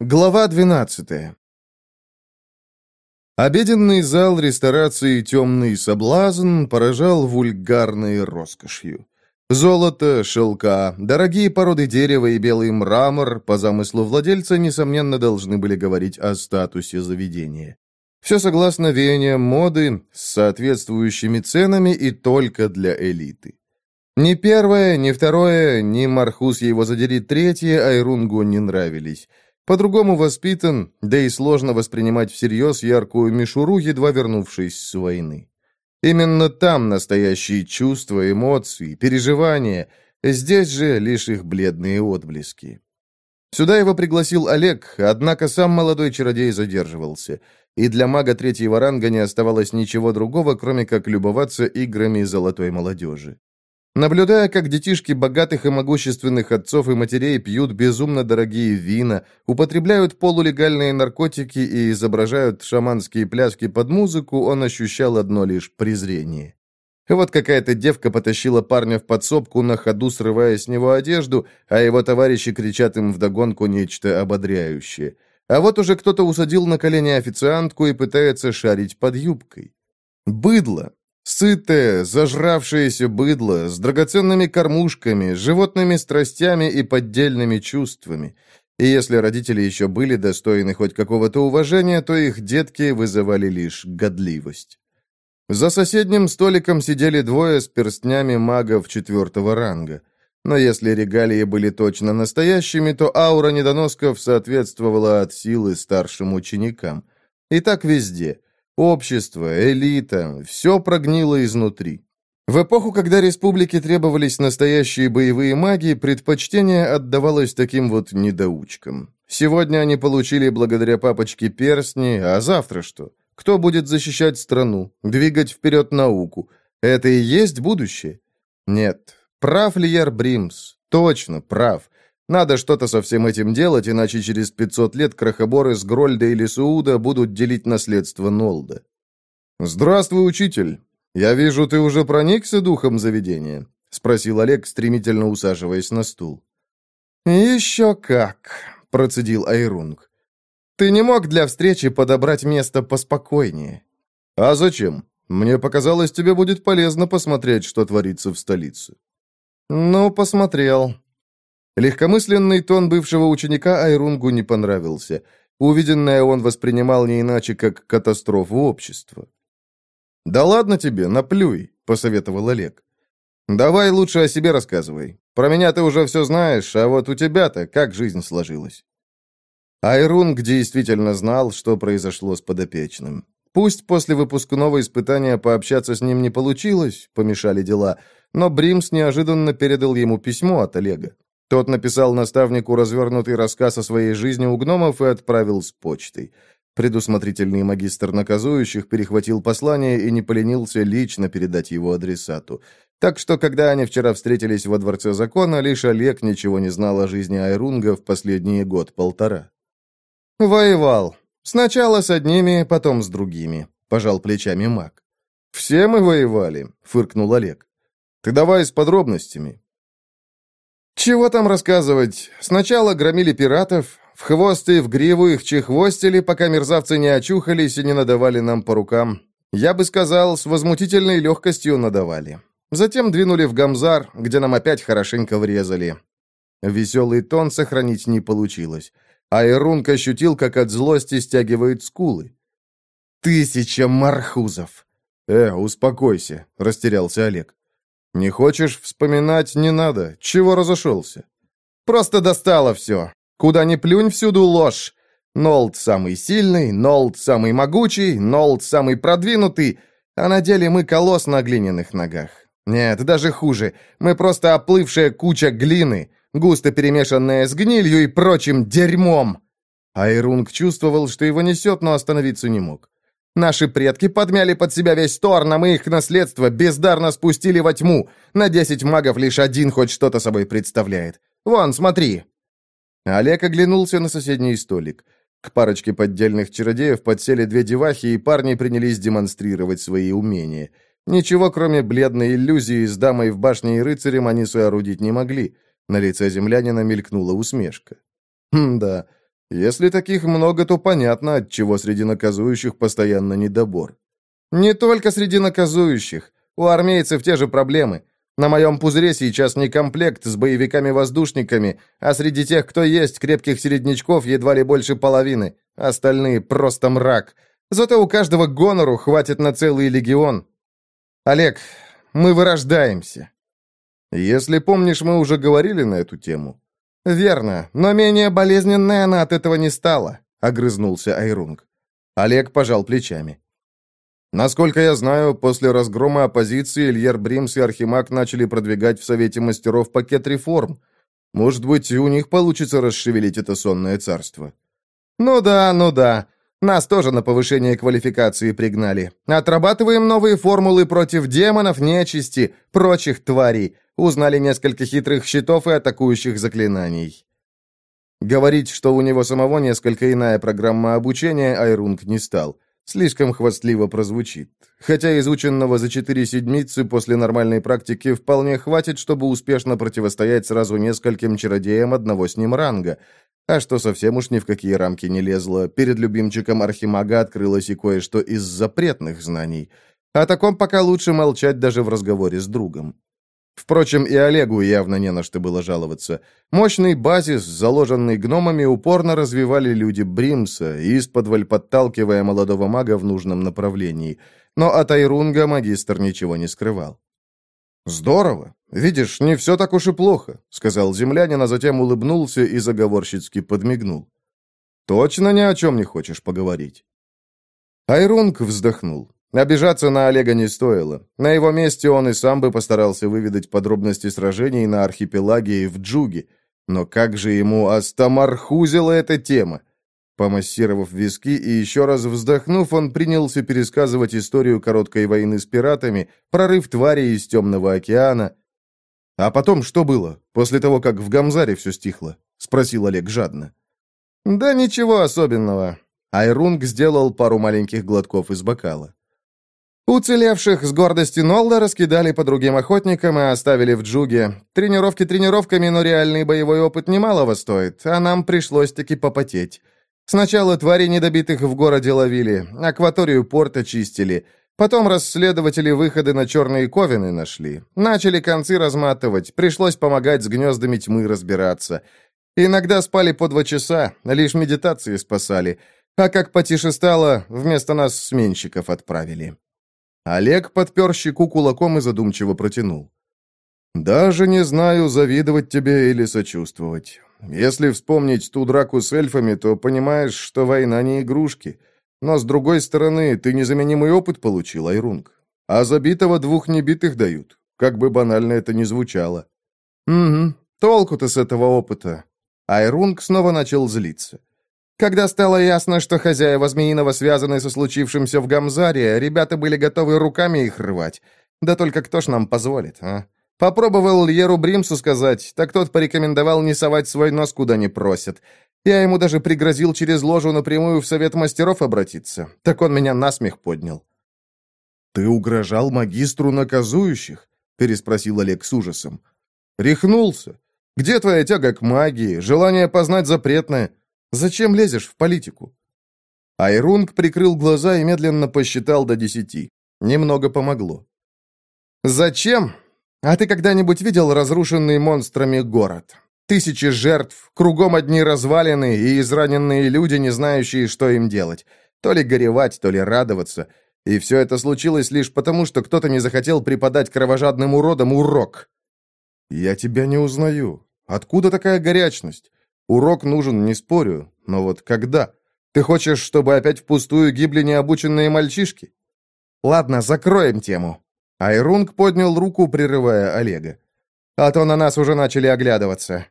Глава 12 Обеденный зал ресторации «Темный соблазн» поражал вульгарной роскошью. Золото, шелка, дорогие породы дерева и белый мрамор, по замыслу владельца, несомненно, должны были говорить о статусе заведения. Все согласно веяниям моды, с соответствующими ценами и только для элиты. Ни первое, ни второе, ни Мархус его задери третье Айрунгу не нравились. По-другому воспитан, да и сложно воспринимать всерьез яркую мишуру, едва вернувшись с войны. Именно там настоящие чувства, эмоции, переживания, здесь же лишь их бледные отблески. Сюда его пригласил Олег, однако сам молодой чародей задерживался, и для мага третьего ранга не оставалось ничего другого, кроме как любоваться играми золотой молодежи. Наблюдая, как детишки богатых и могущественных отцов и матерей пьют безумно дорогие вина, употребляют полулегальные наркотики и изображают шаманские пляски под музыку, он ощущал одно лишь презрение. Вот какая-то девка потащила парня в подсобку, на ходу срывая с него одежду, а его товарищи кричат им вдогонку нечто ободряющее. А вот уже кто-то усадил на колени официантку и пытается шарить под юбкой. Быдло, Сытое, зажравшееся быдло с драгоценными кормушками, животными страстями и поддельными чувствами. И если родители еще были достойны хоть какого-то уважения, то их детки вызывали лишь годливость. За соседним столиком сидели двое с перстнями магов четвертого ранга. Но если регалии были точно настоящими, то аура недоносков соответствовала от силы старшим ученикам. И так везде – Общество, элита, все прогнило изнутри. В эпоху, когда республике требовались настоящие боевые маги, предпочтение отдавалось таким вот недоучкам. Сегодня они получили благодаря папочке перстни, а завтра что? Кто будет защищать страну, двигать вперед науку? Это и есть будущее? Нет. Прав ли Яр Бримс? Точно, прав. Надо что-то со всем этим делать, иначе через 500 лет крохоборы с Грольда или Сауда будут делить наследство Нолда. «Здравствуй, учитель. Я вижу, ты уже проникся духом заведения?» — спросил Олег, стремительно усаживаясь на стул. «Еще как!» — процедил Айрунг. «Ты не мог для встречи подобрать место поспокойнее?» «А зачем? Мне показалось, тебе будет полезно посмотреть, что творится в столице». «Ну, посмотрел. Легкомысленный тон бывшего ученика Айрунгу не понравился. Увиденное он воспринимал не иначе, как катастрофу общества. «Да ладно тебе, наплюй», — посоветовал Олег. «Давай лучше о себе рассказывай. Про меня ты уже все знаешь, а вот у тебя-то как жизнь сложилась?» Айрунг действительно знал, что произошло с подопечным. Пусть после выпускного испытания пообщаться с ним не получилось, помешали дела, но Бримс неожиданно передал ему письмо от Олега. Тот написал наставнику развернутый рассказ о своей жизни у гномов и отправил с почтой. Предусмотрительный магистр наказующих перехватил послание и не поленился лично передать его адресату. Так что, когда они вчера встретились во Дворце Закона, лишь Олег ничего не знал о жизни Айрунга в последние год-полтора. «Воевал. Сначала с одними, потом с другими», — пожал плечами маг. «Все мы воевали», — фыркнул Олег. «Ты давай с подробностями. Чего там рассказывать? Сначала громили пиратов, в хвост и в гриву их чехвостили, пока мерзавцы не очухались и не надавали нам по рукам. Я бы сказал, с возмутительной легкостью надавали. Затем двинули в Гамзар, где нам опять хорошенько врезали. Веселый тон сохранить не получилось. А Ирунг ощутил, как от злости стягивает скулы. «Тысяча мархузов!» «Э, успокойся», — растерялся Олег. «Не хочешь вспоминать, не надо. Чего разошелся?» «Просто достало все. Куда ни плюнь, всюду ложь. Нолд самый сильный, Нолд самый могучий, Нолд самый продвинутый, а на деле мы колосс на глиняных ногах. Нет, даже хуже. Мы просто оплывшая куча глины, густо перемешанная с гнилью и прочим дерьмом». Айрунг чувствовал, что его несет, но остановиться не мог. Наши предки подмяли под себя весь Торн, а мы их наследство бездарно спустили во тьму. На десять магов лишь один хоть что-то собой представляет. Вон, смотри!» Олег оглянулся на соседний столик. К парочке поддельных чародеев подсели две девахи, и парни принялись демонстрировать свои умения. Ничего, кроме бледной иллюзии с дамой в башне и рыцарем, они соорудить не могли. На лице землянина мелькнула усмешка. «Хм, да. Если таких много, то понятно, от чего среди наказующих постоянно недобор. Не только среди наказующих. У армейцев те же проблемы. На моем пузыре сейчас не комплект с боевиками-воздушниками, а среди тех, кто есть, крепких середнячков едва ли больше половины. Остальные просто мрак. Зато у каждого гонору хватит на целый легион. Олег, мы вырождаемся. Если помнишь, мы уже говорили на эту тему. Верно, но менее болезненная она от этого не стала, огрызнулся Айрунг. Олег пожал плечами. Насколько я знаю, после разгрома оппозиции Ильер Бримс и Архимаг начали продвигать в Совете мастеров пакет реформ. Может быть, у них получится расшевелить это сонное царство. Ну да, ну да. Нас тоже на повышение квалификации пригнали. Отрабатываем новые формулы против демонов, нечисти, прочих тварей. Узнали несколько хитрых щитов и атакующих заклинаний. Говорить, что у него самого несколько иная программа обучения, Айрунг не стал. Слишком хвастливо прозвучит. Хотя изученного за четыре седмицы после нормальной практики вполне хватит, чтобы успешно противостоять сразу нескольким чародеям одного с ним ранга. А что совсем уж ни в какие рамки не лезло, перед любимчиком Архимага открылось и кое-что из запретных знаний. О таком пока лучше молчать даже в разговоре с другом. Впрочем, и Олегу явно не на что было жаловаться. Мощный базис, заложенный гномами, упорно развивали люди Бримса, исподволь подталкивая молодого мага в нужном направлении. Но от Айрунга магистр ничего не скрывал. «Здорово. Видишь, не все так уж и плохо», — сказал землянин, а затем улыбнулся и заговорщицки подмигнул. «Точно ни о чем не хочешь поговорить?» Айрунг вздохнул. Обижаться на Олега не стоило. На его месте он и сам бы постарался выведать подробности сражений на архипелаге и в Джуге. Но как же ему остомархузила эта тема? Помассировав виски и еще раз вздохнув, он принялся пересказывать историю короткой войны с пиратами, прорыв тварей из Темного океана. «А потом что было, после того, как в Гамзаре все стихло?» — спросил Олег жадно. «Да ничего особенного». Айрунг сделал пару маленьких глотков из бокала. Уцелевших с гордости Нолда раскидали по другим охотникам и оставили в джуге. Тренировки тренировками, но реальный боевой опыт немалого стоит, а нам пришлось-таки попотеть. Сначала твари недобитых в городе ловили, акваторию порта чистили. Потом расследователи выходы на черные ковины нашли. Начали концы разматывать, пришлось помогать с гнездами тьмы разбираться. Иногда спали по два часа, лишь медитации спасали. А как потише стало, вместо нас сменщиков отправили. Олег подпер щеку кулаком и задумчиво протянул. «Даже не знаю, завидовать тебе или сочувствовать. Если вспомнить ту драку с эльфами, то понимаешь, что война не игрушки. Но, с другой стороны, ты незаменимый опыт получил, Айрунг. А забитого двух небитых дают, как бы банально это ни звучало». «Угу, толку-то с этого опыта». Айрунг снова начал злиться. Когда стало ясно, что хозяева Змеиного связаны со случившимся в Гамзаре, ребята были готовы руками их рвать. Да только кто ж нам позволит, а? Попробовал Льеру Бримсу сказать, так тот порекомендовал не совать свой нос куда не просят. Я ему даже пригрозил через ложу напрямую в совет мастеров обратиться. Так он меня насмех поднял. «Ты угрожал магистру наказующих?» — переспросил Олег с ужасом. «Рехнулся. Где твоя тяга к магии, желание познать запретное? Зачем лезешь в политику?» Айрунг прикрыл глаза и медленно посчитал до десяти. Немного помогло. «Зачем? А ты когда-нибудь видел разрушенный монстрами город? Тысячи жертв, кругом одни развалины и израненные люди, не знающие, что им делать. То ли горевать, то ли радоваться. И все это случилось лишь потому, что кто-то не захотел преподать кровожадным уродам урок. «Я тебя не узнаю. Откуда такая горячность? Урок нужен, не спорю, но вот когда? Ты хочешь, чтобы опять впустую гибли необученные мальчишки? Ладно, закроем тему. Айрунг поднял руку, прерывая Олега. А то на нас уже начали оглядываться.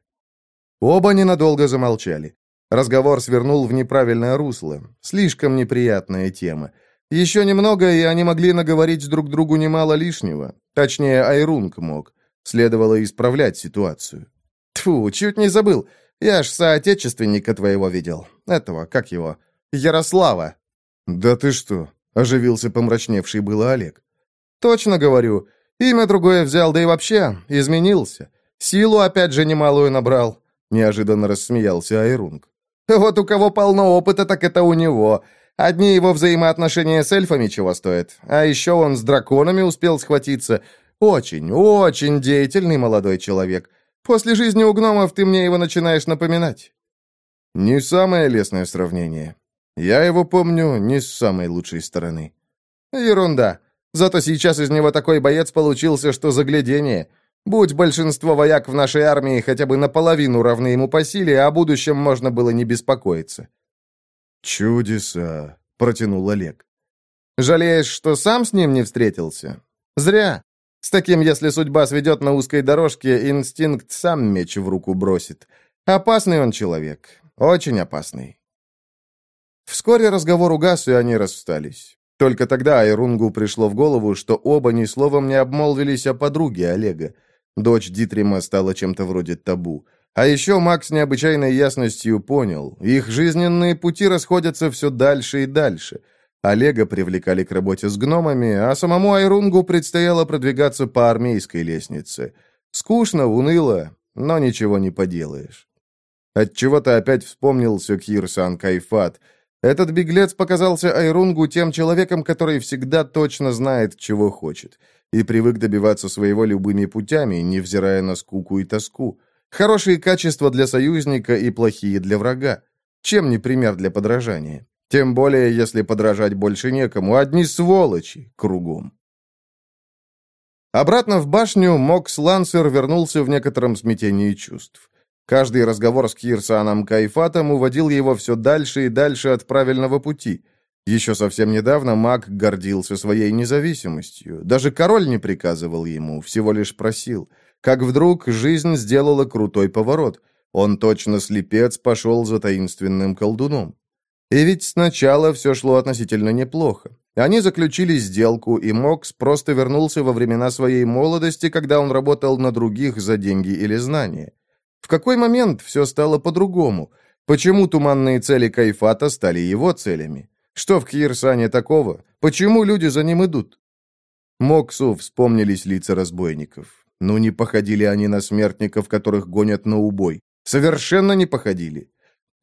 Оба ненадолго замолчали. Разговор свернул в неправильное русло. Слишком неприятная тема. Еще немного, и они могли наговорить друг другу немало лишнего. Точнее, Айрунг мог. Следовало исправлять ситуацию. Тфу, чуть не забыл. Я ж соотечественника твоего видел. Этого, как его? Ярослава». «Да ты что?» — оживился помрачневший было Олег. «Точно говорю. Имя другое взял, да и вообще изменился. Силу опять же немалую набрал», — неожиданно рассмеялся Айрунг. Вот у кого полно опыта, так это у него. Одни его взаимоотношения с эльфами чего стоят. А еще он с драконами успел схватиться. Очень, очень деятельный молодой человек. После жизни у гномов ты мне его начинаешь напоминать». Не самое лестное сравнение. Я его помню не с самой лучшей стороны. Ерунда. Зато сейчас из него такой боец получился, что заглядение. Будь большинство вояк в нашей армии хотя бы наполовину равны ему по силе, о будущем можно было не беспокоиться. «Чудеса», — протянул Олег. «Жалеешь, что сам с ним не встретился? Зря. С таким, если судьба сведет на узкой дорожке, инстинкт сам меч в руку бросит. Опасный он человек. Очень опасный». Вскоре разговор угас, и они расстались. Только тогда Айрунгу пришло в голову, что оба ни словом не обмолвились о подруге Олега. Дочь Дитрима стала чем-то вроде табу. А еще Макс необычайной ясностью понял, их жизненные пути расходятся все дальше и дальше. Олега привлекали к работе с гномами, а самому Айрунгу предстояло продвигаться по армейской лестнице. Скучно, уныло, но ничего не поделаешь. Отчего-то опять вспомнился Кирсан Кайфат. Этот беглец показался Айрунгу тем человеком, который всегда точно знает, чего хочет и привык добиваться своего любыми путями, невзирая на скуку и тоску. Хорошие качества для союзника и плохие для врага. Чем не пример для подражания? Тем более, если подражать больше некому, одни сволочи кругом. Обратно в башню Мокс Лансер вернулся в некотором смятении чувств. Каждый разговор с Кирсаном Кайфатом уводил его все дальше и дальше от правильного пути – еще совсем недавно маг гордился своей независимостью. Даже король не приказывал ему, всего лишь просил. Как вдруг жизнь сделала крутой поворот. Он точно слепец пошел за таинственным колдуном. И ведь сначала все шло относительно неплохо. Они заключили сделку, и Мокс просто вернулся во времена своей молодости, когда он работал на других за деньги или знания. В какой момент все стало по-другому? Почему туманные цели Кайфата стали его целями? Что в Кирсане такого? Почему люди за ним идут? Моксу вспомнились лица разбойников. Ну, не походили они на смертников, которых гонят на убой. Совершенно не походили.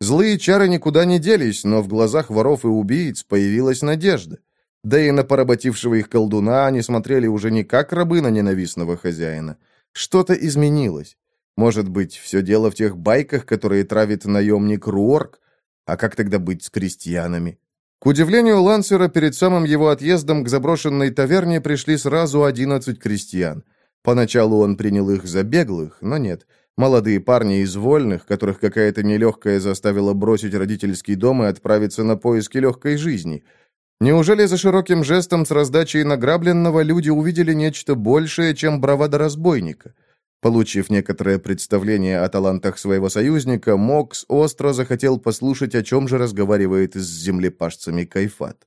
Злые чары никуда не делись, но в глазах воров и убийц появилась надежда. Да и на поработившего их колдуна они смотрели уже не как рабы на ненавистного хозяина. Что-то изменилось. Может быть, все дело в тех байках, которые травит наемник Руорк? А как тогда быть с крестьянами? К удивлению Лансера, перед самым его отъездом к заброшенной таверне пришли сразу одиннадцать крестьян. Поначалу он принял их за беглых, но нет. Молодые парни из вольных, которых какая-то нелегкая заставила бросить родительский дом и отправиться на поиски легкой жизни. Неужели за широким жестом с раздачей награбленного люди увидели нечто большее, чем бравада разбойника? Получив некоторое представление о талантах своего союзника, Мокс остро захотел послушать, о чем же разговаривает с землепашцами Кайфат.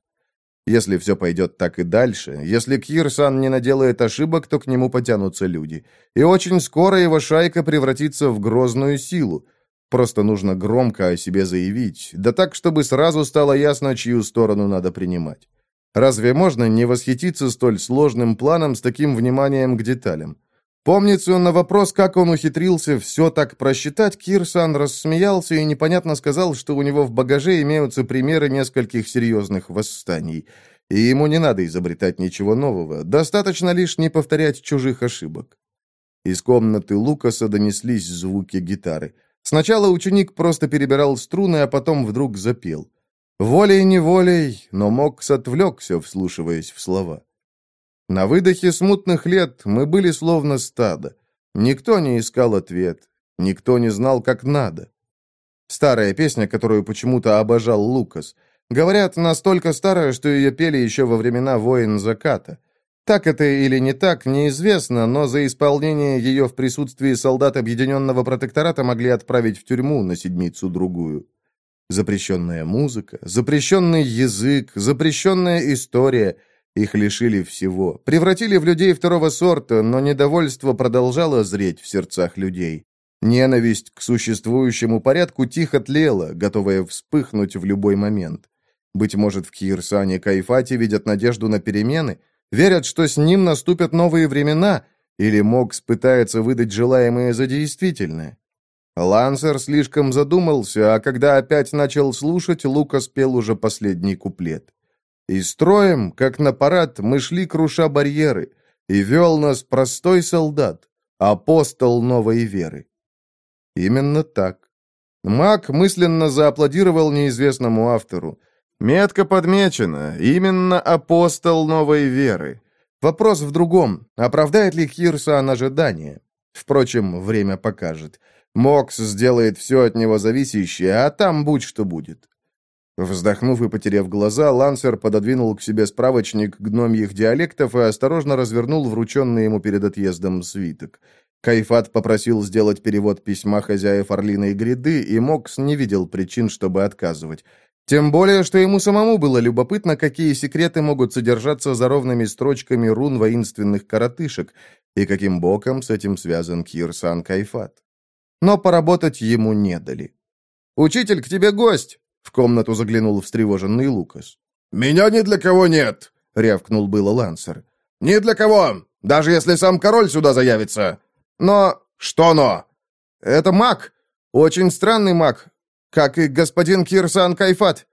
Если все пойдет так и дальше, если Кирсан не наделает ошибок, то к нему потянутся люди. И очень скоро его шайка превратится в грозную силу. Просто нужно громко о себе заявить, да так, чтобы сразу стало ясно, чью сторону надо принимать. Разве можно не восхититься столь сложным планом с таким вниманием к деталям? Помнится, на вопрос, как он ухитрился все так просчитать, Кирсан рассмеялся и непонятно сказал, что у него в багаже имеются примеры нескольких серьезных восстаний. И ему не надо изобретать ничего нового, достаточно лишь не повторять чужих ошибок. Из комнаты Лукаса донеслись звуки гитары. Сначала ученик просто перебирал струны, а потом вдруг запел. Волей-неволей, но Мокс отвлекся, вслушиваясь в слова. На выдохе смутных лет мы были словно стадо. Никто не искал ответ, никто не знал, как надо. Старая песня, которую почему-то обожал Лукас. Говорят, настолько старая, что ее пели еще во времена войн заката. Так это или не так, неизвестно, но за исполнение ее в присутствии солдат Объединенного протектората могли отправить в тюрьму на седмицу-другую. Запрещенная музыка, запрещенный язык, запрещенная история — их лишили всего, превратили в людей второго сорта, но недовольство продолжало зреть в сердцах людей. Ненависть к существующему порядку тихо тлела, готовая вспыхнуть в любой момент. Быть может, в Кирсане Кайфате видят надежду на перемены, верят, что с ним наступят новые времена, или Мокс пытается выдать желаемое за действительное. Лансер слишком задумался, а когда опять начал слушать, Лука спел уже последний куплет. «И строем, как на парад, мы шли, круша барьеры, и вел нас простой солдат, апостол новой веры». Именно так. Мак мысленно зааплодировал неизвестному автору. Метко подмечено, именно апостол новой веры. Вопрос в другом, оправдает ли Хирсан ожидания? Впрочем, время покажет. Мокс сделает все от него зависящее, а там будь что будет. Вздохнув и потеряв глаза, Лансер пододвинул к себе справочник гномьих диалектов и осторожно развернул врученный ему перед отъездом свиток. Кайфат попросил сделать перевод письма хозяев Орлиной гряды, и Мокс не видел причин, чтобы отказывать. Тем более, что ему самому было любопытно, какие секреты могут содержаться за ровными строчками рун воинственных коротышек, и каким боком с этим связан Кирсан Кайфат но поработать ему не дали. «Учитель, к тебе гость!» — в комнату заглянул встревоженный Лукас. «Меня ни для кого нет!» — рявкнул было Лансер. «Ни для кого! Даже если сам король сюда заявится!» «Но...» «Что но?» «Это маг! Очень странный маг, как и господин Кирсан Кайфат!»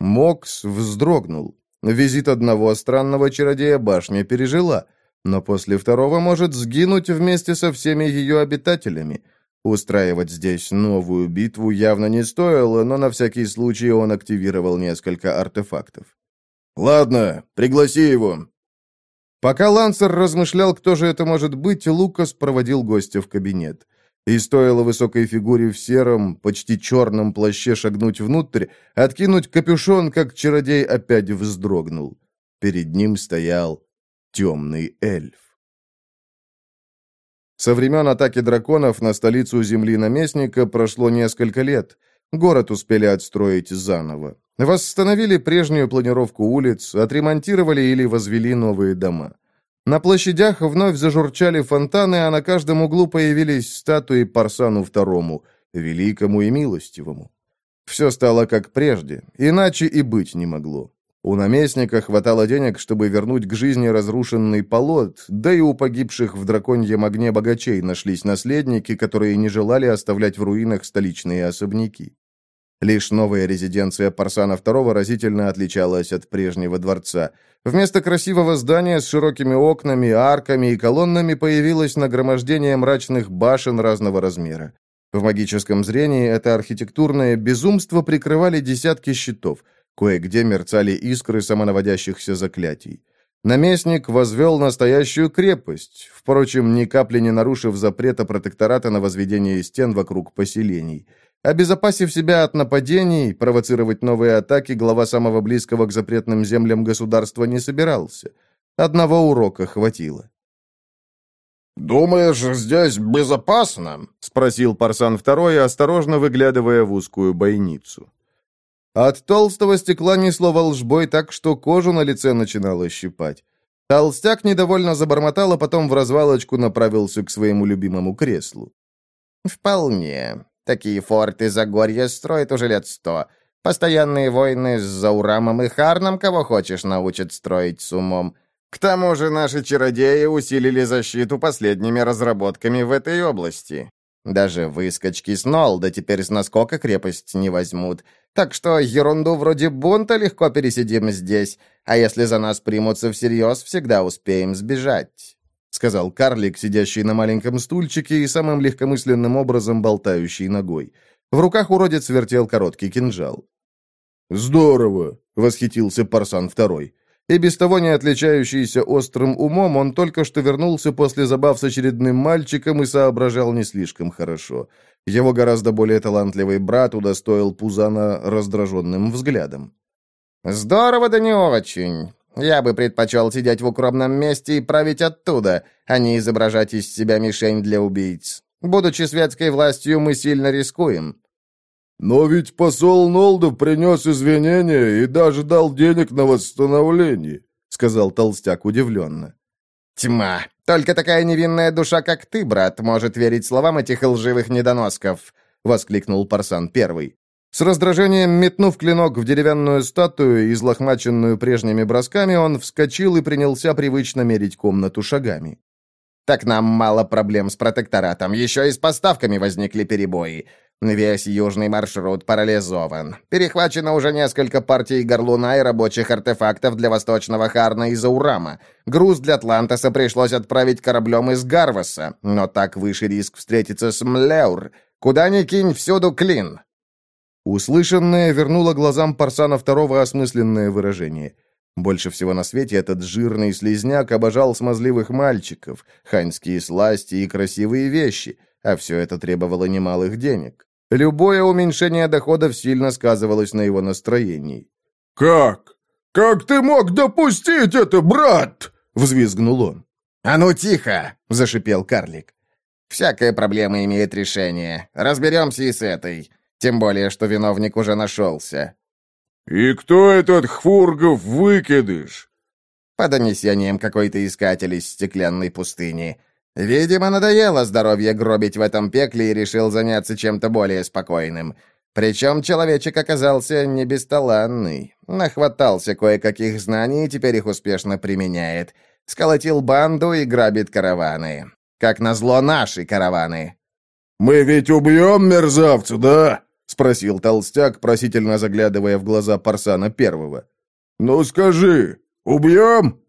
Мокс вздрогнул. Визит одного странного чародея башня пережила, но после второго может сгинуть вместе со всеми ее обитателями — Устраивать здесь новую битву явно не стоило, но на всякий случай он активировал несколько артефактов. «Ладно, пригласи его». Пока Лансер размышлял, кто же это может быть, Лукас проводил гостя в кабинет. И стоило высокой фигуре в сером, почти черном плаще шагнуть внутрь, откинуть капюшон, как чародей опять вздрогнул. Перед ним стоял темный эльф. Со времен атаки драконов на столицу земли наместника прошло несколько лет. Город успели отстроить заново. Восстановили прежнюю планировку улиц, отремонтировали или возвели новые дома. На площадях вновь зажурчали фонтаны, а на каждом углу появились статуи Парсану II, великому и милостивому. Все стало как прежде, иначе и быть не могло. У наместника хватало денег, чтобы вернуть к жизни разрушенный полот, да и у погибших в драконьем огне богачей нашлись наследники, которые не желали оставлять в руинах столичные особняки. Лишь новая резиденция Парсана II разительно отличалась от прежнего дворца. Вместо красивого здания с широкими окнами, арками и колоннами появилось нагромождение мрачных башен разного размера. В магическом зрении это архитектурное безумство прикрывали десятки щитов – Кое-где мерцали искры самонаводящихся заклятий. Наместник возвел настоящую крепость, впрочем, ни капли не нарушив запрета протектората на возведение стен вокруг поселений. Обезопасив себя от нападений, провоцировать новые атаки глава самого близкого к запретным землям государства не собирался. Одного урока хватило. «Думаешь, здесь безопасно?» — спросил Парсан Второй, осторожно выглядывая в узкую бойницу. От толстого стекла несло волжбой так, что кожу на лице начинало щипать. Толстяк недовольно забормотал, а потом в развалочку направился к своему любимому креслу. «Вполне. Такие форты Загорья строят уже лет сто. Постоянные войны с Заурамом и Харном кого хочешь научат строить с умом. К тому же наши чародеи усилили защиту последними разработками в этой области. Даже выскочки с Нолда теперь с наскока крепость не возьмут. Так что ерунду вроде бунта легко пересидим здесь, а если за нас примутся всерьез, всегда успеем сбежать», — сказал карлик, сидящий на маленьком стульчике и самым легкомысленным образом болтающий ногой. В руках уродец вертел короткий кинжал. «Здорово!» — восхитился Парсан Второй. И без того не отличающийся острым умом, он только что вернулся после забав с очередным мальчиком и соображал не слишком хорошо. Его гораздо более талантливый брат удостоил Пузана раздраженным взглядом. «Здорово, да не очень. Я бы предпочел сидеть в укромном месте и править оттуда, а не изображать из себя мишень для убийц. Будучи светской властью, мы сильно рискуем. «Но ведь посол Нолдов принес извинения и даже дал денег на восстановление», — сказал толстяк удивленно. «Тьма! Только такая невинная душа, как ты, брат, может верить словам этих лживых недоносков!» — воскликнул Парсан Первый. С раздражением метнув клинок в деревянную статую, излохмаченную прежними бросками, он вскочил и принялся привычно мерить комнату шагами. Так нам мало проблем с протекторатом, еще и с поставками возникли перебои. Весь южный маршрут парализован. Перехвачено уже несколько партий горлуна и рабочих артефактов для Восточного Харна и Заурама. Груз для Атлантаса пришлось отправить кораблем из Гарваса, но так выше риск встретиться с Млеур. Куда ни кинь, всюду клин. Услышанное вернуло глазам Парсана второго осмысленное выражение. Больше всего на свете этот жирный слезняк обожал смазливых мальчиков, ханьские сласти и красивые вещи, а все это требовало немалых денег. Любое уменьшение доходов сильно сказывалось на его настроении. «Как? Как ты мог допустить это, брат?» — взвизгнул он. «А ну тихо!» — зашипел карлик. «Всякая проблема имеет решение. Разберемся и с этой. Тем более, что виновник уже нашелся». «И кто этот Хфургов выкидыш?» «По донесениям какой-то искатель из стеклянной пустыни. Видимо, надоело здоровье гробить в этом пекле и решил заняться чем-то более спокойным. Причем человечек оказался не бесталанный. Нахватался кое-каких знаний и теперь их успешно применяет. Сколотил банду и грабит караваны. Как назло, наши караваны. «Мы ведь убьем мерзавца, да?» — спросил толстяк, просительно заглядывая в глаза Парсана Первого. «Ну скажи, убьем?»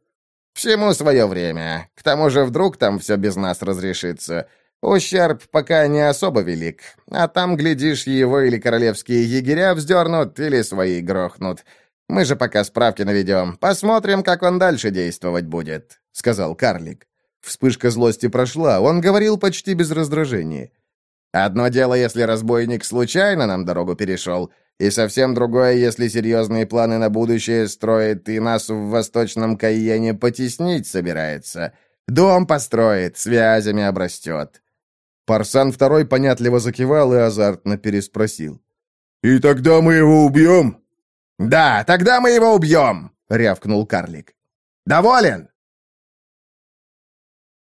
«Всему свое время. К тому же вдруг там все без нас разрешится. Ущерб пока не особо велик. А там, глядишь, его или королевские егеря вздернут, или свои грохнут. Мы же пока справки наведем. Посмотрим, как он дальше действовать будет», — сказал карлик. Вспышка злости прошла, он говорил почти без раздражения. «Одно дело, если разбойник случайно нам дорогу перешел, и совсем другое, если серьезные планы на будущее строит и нас в Восточном Кайене потеснить собирается. Дом построит, связями обрастет». Парсан второй понятливо закивал и азартно переспросил. «И тогда мы его убьем?» «Да, тогда мы его убьем!» — рявкнул карлик. «Доволен?»